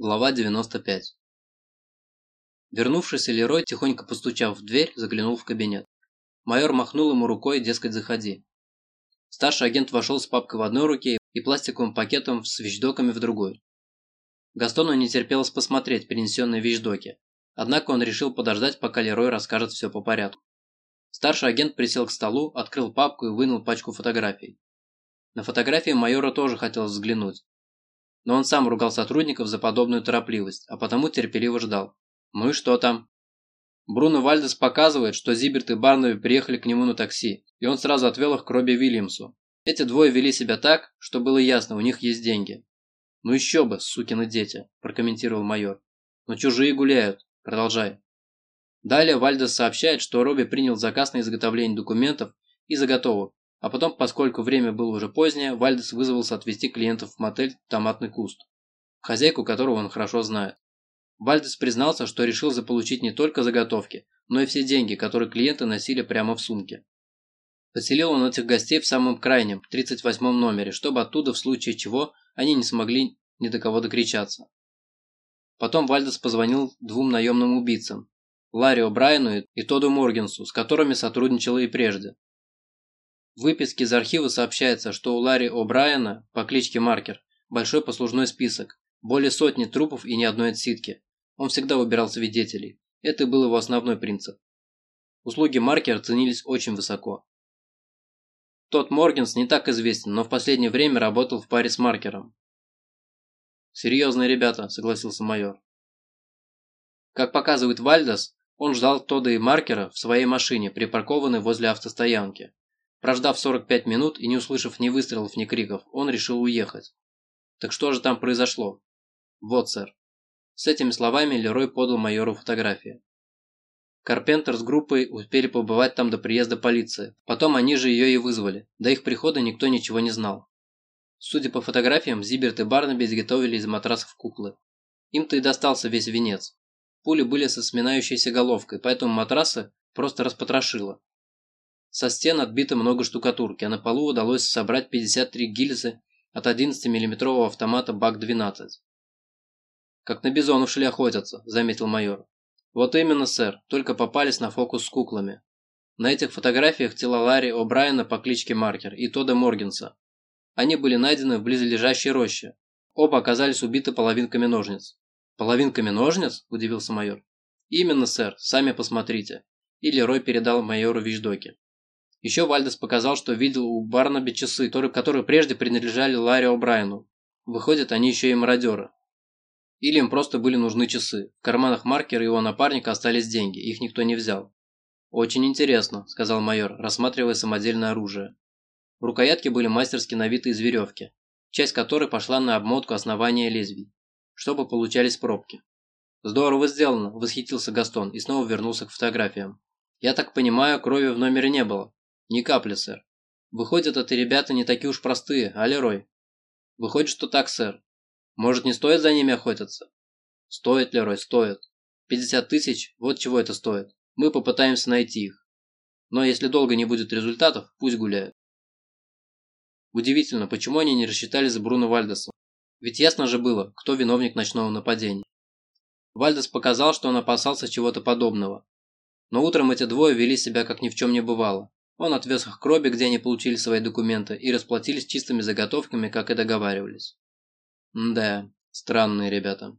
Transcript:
Глава 95 Вернувшийся Лерой, тихонько постучав в дверь, заглянул в кабинет. Майор махнул ему рукой, дескать, заходи. Старший агент вошел с папкой в одной руке и пластиковым пакетом с вещдоками в другой. Гастону не терпелось посмотреть принесенные вещдоки, однако он решил подождать, пока Лерой расскажет все по порядку. Старший агент присел к столу, открыл папку и вынул пачку фотографий. На фотографии майора тоже хотелось взглянуть, но он сам ругал сотрудников за подобную торопливость, а потому терпеливо ждал. Ну и что там? Бруно Вальдес показывает, что Зиберт и Барнаби приехали к нему на такси, и он сразу отвел их к Робби Вильямсу. Эти двое вели себя так, что было ясно, у них есть деньги. «Ну еще бы, сукины дети», – прокомментировал майор. «Но чужие гуляют. Продолжай». Далее Вальдес сообщает, что Робби принял заказ на изготовление документов и заготовок, а потом, поскольку время было уже позднее, Вальдес вызвался отвезти клиентов в мотель «Томатный куст», хозяйку которого он хорошо знает. Вальдес признался, что решил заполучить не только заготовки, но и все деньги, которые клиенты носили прямо в сумке. Поселил он этих гостей в самом крайнем, 38-м номере, чтобы оттуда, в случае чего, они не смогли ни до кого докричаться. Потом Вальдес позвонил двум наемным убийцам, Ларри О'Брайену и Тоду Моргенсу, с которыми сотрудничал и прежде. В выписке из архива сообщается, что у Ларри О'Брайена по кличке Маркер большой послужной список, более сотни трупов и ни одной отсидки. Он всегда выбирал свидетелей. Это был его основной принцип. Услуги Маркера ценились очень высоко. Тот Моргенс не так известен, но в последнее время работал в паре с Маркером. «Серьезные ребята», – согласился майор. Как показывает Вальдес, он ждал Тода и Маркера в своей машине, припаркованной возле автостоянки. Прождав 45 минут и не услышав ни выстрелов, ни криков, он решил уехать. Так что же там произошло? Вот, сэр. С этими словами Лерой подал майору фотографии. Карпентер с группой успели побывать там до приезда полиции. Потом они же ее и вызвали. До их прихода никто ничего не знал. Судя по фотографиям, Зиберт и Барнаби изготовили из матрасов куклы. Им-то и достался весь венец. Пули были со сминающейся головкой, поэтому матрасы просто распотрошило. Со стен отбито много штукатурки, а на полу удалось собрать 53 гильзы от 11 миллиметрового автомата БАК-12. «Как на бизонов шли охотятся», – заметил майор. «Вот именно, сэр, только попались на фокус с куклами. На этих фотографиях тела Ларри О'Брайена по кличке Маркер и Тода Моргенса. Они были найдены в близлежащей роще. Оба оказались убиты половинками ножниц». «Половинками ножниц?» – удивился майор. «Именно, сэр, сами посмотрите». И Лерой передал майору вещдоки. Еще Вальдес показал, что видел у Барнаби часы, которые прежде принадлежали Ларри О'Брайену. Выходят, они еще и мародеры. Или им просто были нужны часы. В карманах маркера его напарника остались деньги, их никто не взял. «Очень интересно», – сказал майор, рассматривая самодельное оружие. Рукоятки были мастерски навиты из веревки, часть которой пошла на обмотку основания лезвий, чтобы получались пробки. «Здорово сделано», – восхитился Гастон и снова вернулся к фотографиям. «Я так понимаю, крови в номере не было». «Ни капли, сэр. Выходит, эти ребята не такие уж простые, а, Лерой?» «Выходит, что так, сэр. Может, не стоит за ними охотиться?» «Стоит, Лерой, стоит. 50 тысяч, вот чего это стоит. Мы попытаемся найти их. Но если долго не будет результатов, пусть гуляют». Удивительно, почему они не рассчитали за Бруно Вальдеса. Ведь ясно же было, кто виновник ночного нападения. Вальдес показал, что он опасался чего-то подобного. Но утром эти двое вели себя, как ни в чем не бывало. Он отвез их к Робби, где они получили свои документы, и расплатились чистыми заготовками, как и договаривались. да, странные ребята.